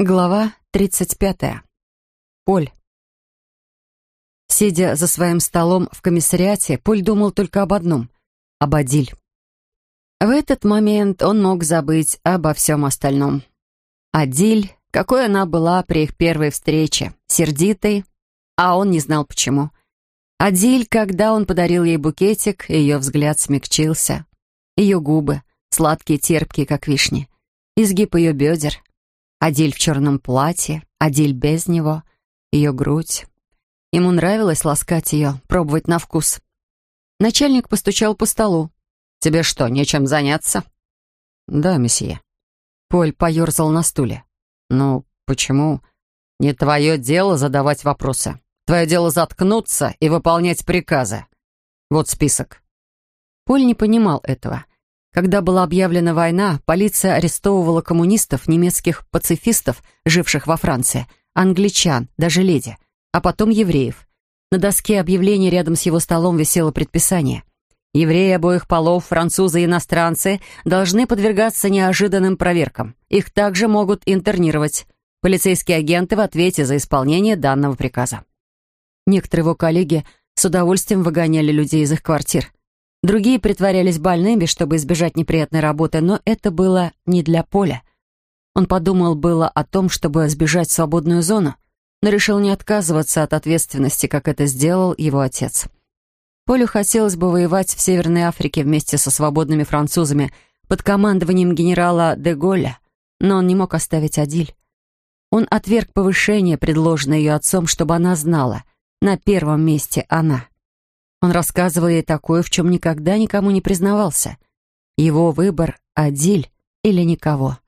Глава 35. Поль. Сидя за своим столом в комиссариате, Поль думал только об одном — об Адиль. В этот момент он мог забыть обо всем остальном. Адиль, какой она была при их первой встрече, сердитой, а он не знал почему. Адиль, когда он подарил ей букетик, ее взгляд смягчился. Ее губы, сладкие, терпкие, как вишни. Изгиб ее бедер — Адиль в черном платье, Адиль без него, ее грудь. Ему нравилось ласкать ее, пробовать на вкус. Начальник постучал по столу. «Тебе что, нечем заняться?» «Да, месье». Поль поерзал на стуле. «Ну, почему?» «Не твое дело задавать вопросы. Твое дело заткнуться и выполнять приказы. Вот список». Поль не понимал этого. Когда была объявлена война, полиция арестовывала коммунистов, немецких пацифистов, живших во Франции, англичан, даже леди, а потом евреев. На доске объявлений рядом с его столом висело предписание. Евреи обоих полов, французы и иностранцы, должны подвергаться неожиданным проверкам. Их также могут интернировать. Полицейские агенты в ответе за исполнение данного приказа. Некоторые его коллеги с удовольствием выгоняли людей из их квартир. Другие притворялись больными, чтобы избежать неприятной работы, но это было не для Поля. Он подумал было о том, чтобы сбежать в свободную зону, но решил не отказываться от ответственности, как это сделал его отец. Полю хотелось бы воевать в Северной Африке вместе со свободными французами под командованием генерала де Голля, но он не мог оставить Адиль. Он отверг повышение, предложенное ее отцом, чтобы она знала, на первом месте она — он рассказывал ей такое, в чем никогда никому не признавался. Его выбор — Адиль или никого.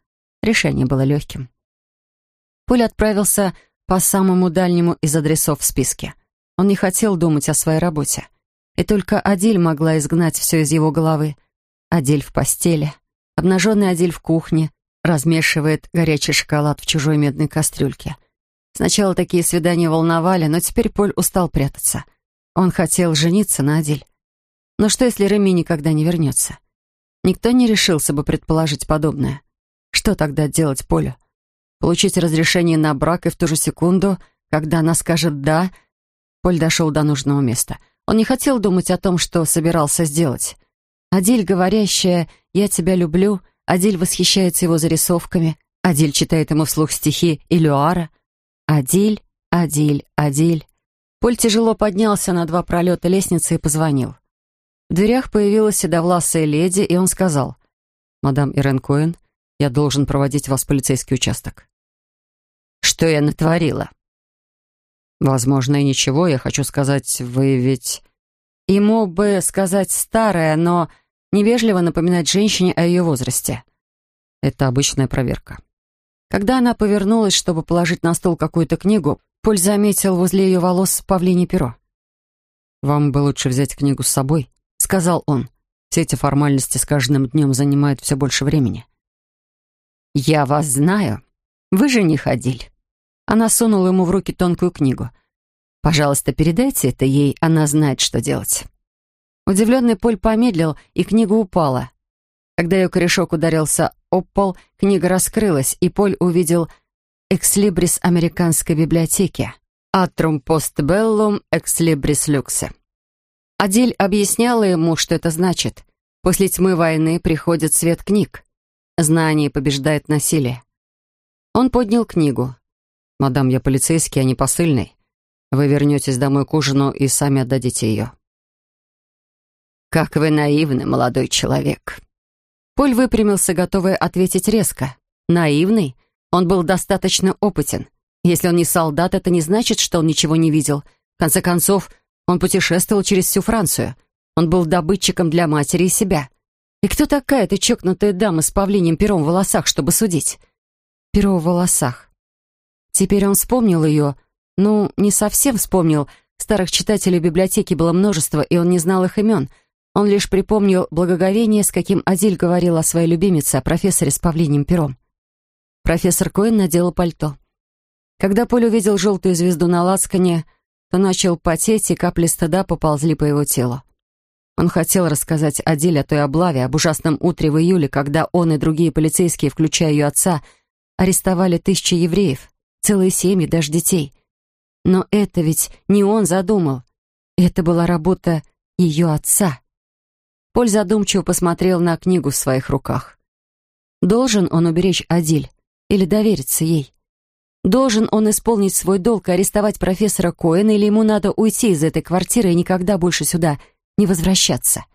Решение было легким. Пуль отправился по самому дальнему из адресов в списке. Он не хотел думать о своей работе. И только Адиль могла изгнать все из его головы. Адиль в постели, обнаженный Адиль в кухне, размешивает горячий шоколад в чужой медной кастрюльке. Сначала такие свидания волновали, но теперь Поль устал прятаться — он хотел жениться на Адиль. Но что, если Реми никогда не вернется? Никто не решился бы предположить подобное. Что тогда делать Полю? Получить разрешение на брак и в ту же секунду, когда она скажет «да», Поль дошел до нужного места. Он не хотел думать о том, что собирался сделать. Адиль, говорящая «я тебя люблю», Адиль восхищается его зарисовками, Адиль читает ему вслух стихи Илюара. Адиль, Адиль, Адиль. Поль тяжело поднялся на два пролета лестницы и позвонил. В дверях появилась седовласая леди, и он сказал, «Мадам Ирен Коэн, я должен проводить вас в полицейский участок». «Что я натворила?» «Возможно, и ничего. Я хочу сказать, вы ведь...» Ему бы сказать «старая», но невежливо напоминать женщине о ее возрасте. Это обычная проверка. Когда она повернулась, чтобы положить на стол какую-то книгу, Поль заметил возле ее волос павлине перо. «Вам бы лучше взять книгу с собой», — сказал он. «Все эти формальности с каждым днем занимают все больше времени». «Я вас знаю. Вы же не ходили». Она сунула ему в руки тонкую книгу. «Пожалуйста, передайте это ей, она знает, что делать». Удивленный Поль помедлил, и книга упала. Когда ее корешок ударился об пол, книга раскрылась, и Поль увидел экслибрис американской библиотеки. Атрум постбеллум экслибрис люксе. Адиль объясняла ему, что это значит. После тьмы войны приходит свет книг. Знание побеждает насилие. Он поднял книгу. «Мадам, я полицейский, а не посыльный. Вы вернетесь домой к ужину и сами отдадите ее». «Как вы наивны, молодой человек». Поль выпрямился, готовый ответить резко. «Наивный? Он был достаточно опытен. Если он не солдат, это не значит, что он ничего не видел. В конце концов, он путешествовал через всю Францию. Он был добытчиком для матери и себя. И кто такая эта чокнутая дама с павлиним пером в волосах, чтобы судить? Перо в волосах. Теперь он вспомнил ее. Ну, не совсем вспомнил. Старых читателей в библиотеке было множество, и он не знал их имен. Он лишь припомнил благоговение, с каким Азиль говорил о своей любимице, о профессоре с павлиним пером. Профессор Коэн надела пальто. Когда Поль увидел желтую звезду на лацкане, то начал потеть, и капли стыда поползли по его телу. Он хотел рассказать Адиле о той облаве, об ужасном утре в июле, когда он и другие полицейские, включая ее отца, арестовали тысячи евреев, целые семьи, даже детей. Но это ведь не он задумал. Это была работа ее отца. Поль задумчиво посмотрел на книгу в своих руках. Должен он уберечь Адиль или довериться ей? Должен он исполнить свой долг и арестовать профессора Коэна, или ему надо уйти из этой квартиры и никогда больше сюда не возвращаться? —